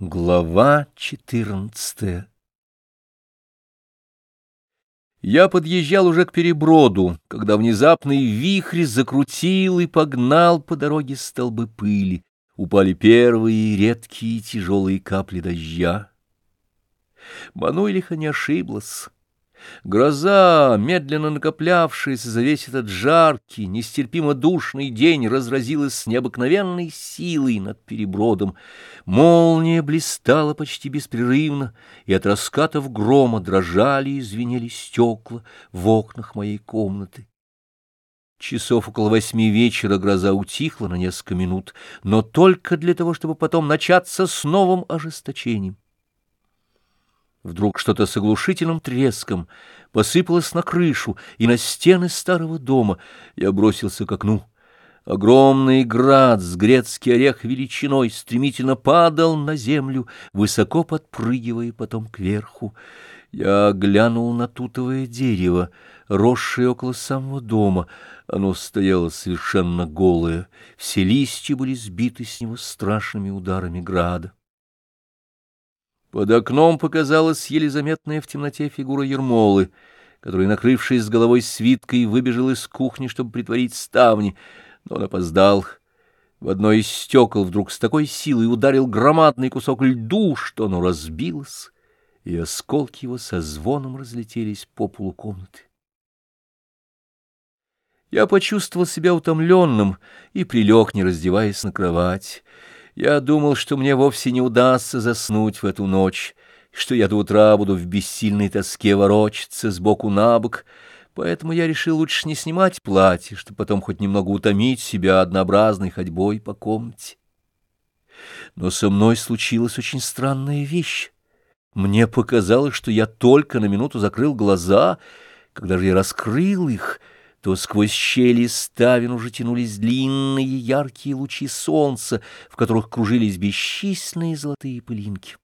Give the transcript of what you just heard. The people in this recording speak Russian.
Глава четырнадцатая Я подъезжал уже к переброду, когда внезапный вихрь закрутил и погнал по дороге столбы пыли. Упали первые редкие тяжелые капли дождя. Мануэлиха не ошиблась. Гроза, медленно накоплявшаяся за весь этот жаркий, нестерпимо душный день, разразилась с необыкновенной силой над перебродом. Молния блистала почти беспрерывно, и от раскатов грома дрожали и звенели стекла в окнах моей комнаты. Часов около восьми вечера гроза утихла на несколько минут, но только для того, чтобы потом начаться с новым ожесточением. Вдруг что-то с оглушительным треском посыпалось на крышу и на стены старого дома. Я бросился к окну. Огромный град с грецкий орех величиной стремительно падал на землю, высоко подпрыгивая потом кверху. Я глянул на тутовое дерево, росшее около самого дома. Оно стояло совершенно голое, все листья были сбиты с него страшными ударами града. Под окном показалась еле заметная в темноте фигура Ермолы, который, накрывшись с головой свиткой, выбежал из кухни, чтобы притворить ставни, но он опоздал. В одно из стекол вдруг с такой силой ударил громадный кусок льду, что оно разбилось, и осколки его со звоном разлетелись по полу комнаты. Я почувствовал себя утомленным и прилег, не раздеваясь на кровать. Я думал, что мне вовсе не удастся заснуть в эту ночь, что я до утра буду в бессильной тоске ворочаться сбоку на бок, поэтому я решил лучше не снимать платье, чтобы потом хоть немного утомить себя однообразной ходьбой по комнате. Но со мной случилась очень странная вещь. Мне показалось, что я только на минуту закрыл глаза, когда же я раскрыл их — то сквозь щели ставен уже тянулись длинные яркие лучи солнца, в которых кружились бесчисленные золотые пылинки.